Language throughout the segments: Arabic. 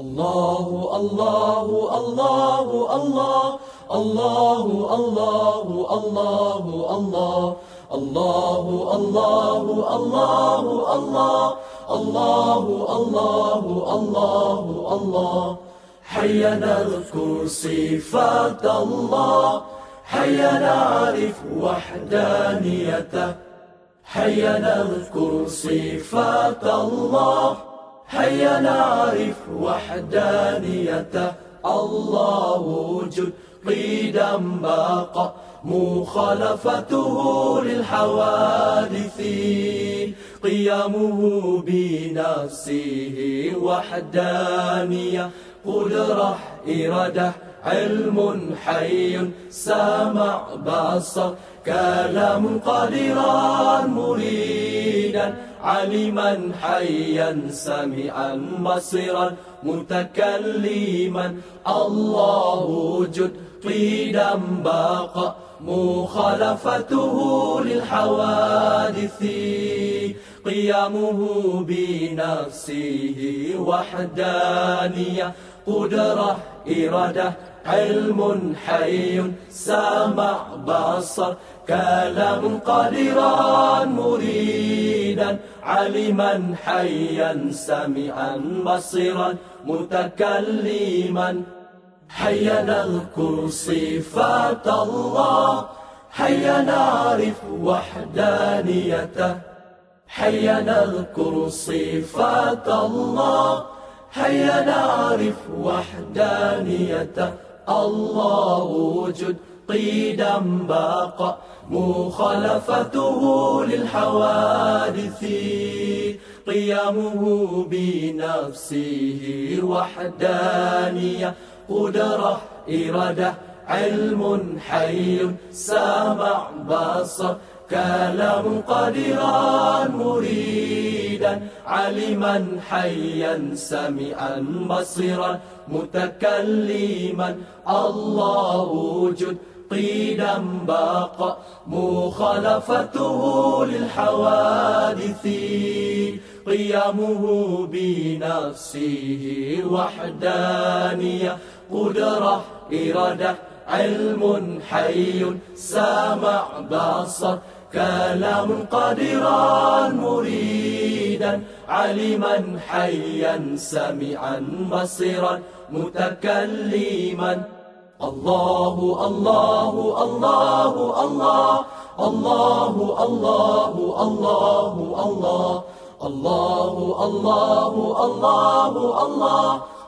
الله الله الله الله الله الله الله الله الله الله الله الله الله الله الله الله حيا نذكر صفات الله حيا نعرف وحدانيته حيا نذكر صفات الله هيا نعرف وحدانيته الله وجود قيدا باقى مخالفته للحوادث قيامه بنفسه وحدانية. قدرة إرادة علم حي سمع بصر كلام قادرا مريدا علما حيا سميعا بصيرا متكلما الله وجد قيدا باقى مخالفته للحوادث قيامه بنفسه وحدانية. قدرة إرادة علم حي. سمع بصر كلام قادرا مريدا علما حيا سميعا بصيرا متكلما. حيا نذكر صفات الله حيا نعرف وحدانيته. حيا نذكر صفات الله هيا نعرف وحدانيته الله وجد قيدا باقى مخالفته للحوادث قيامه بنفسه وحدانية قدرة إرادة علم حي سامع بصر كلام قدرا مريدا علما حيا سميعا بصيرا متكلما. الله وجد قيدا باق مخالفته للحوادث قيامه بنفسه وحدانية قدرة إرادة. علم حي سامع بصر كلام قادرا مريدا علما حيا سميعا بصيرا متكلما الله الله الله الله الله الله الله الله الله الله الله الله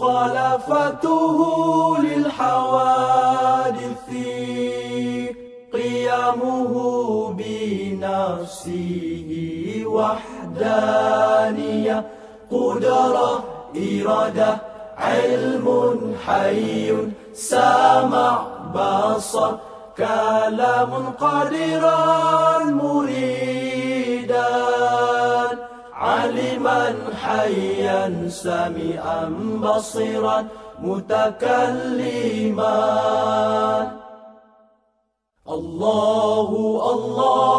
مخالفته للحوادث قيامه بنفسه وحدانية. قدرة إرادة علم حي سامع بصر كلام قادرا مريدا. علما حيا سميعا بصيرا متكلما. الله الله.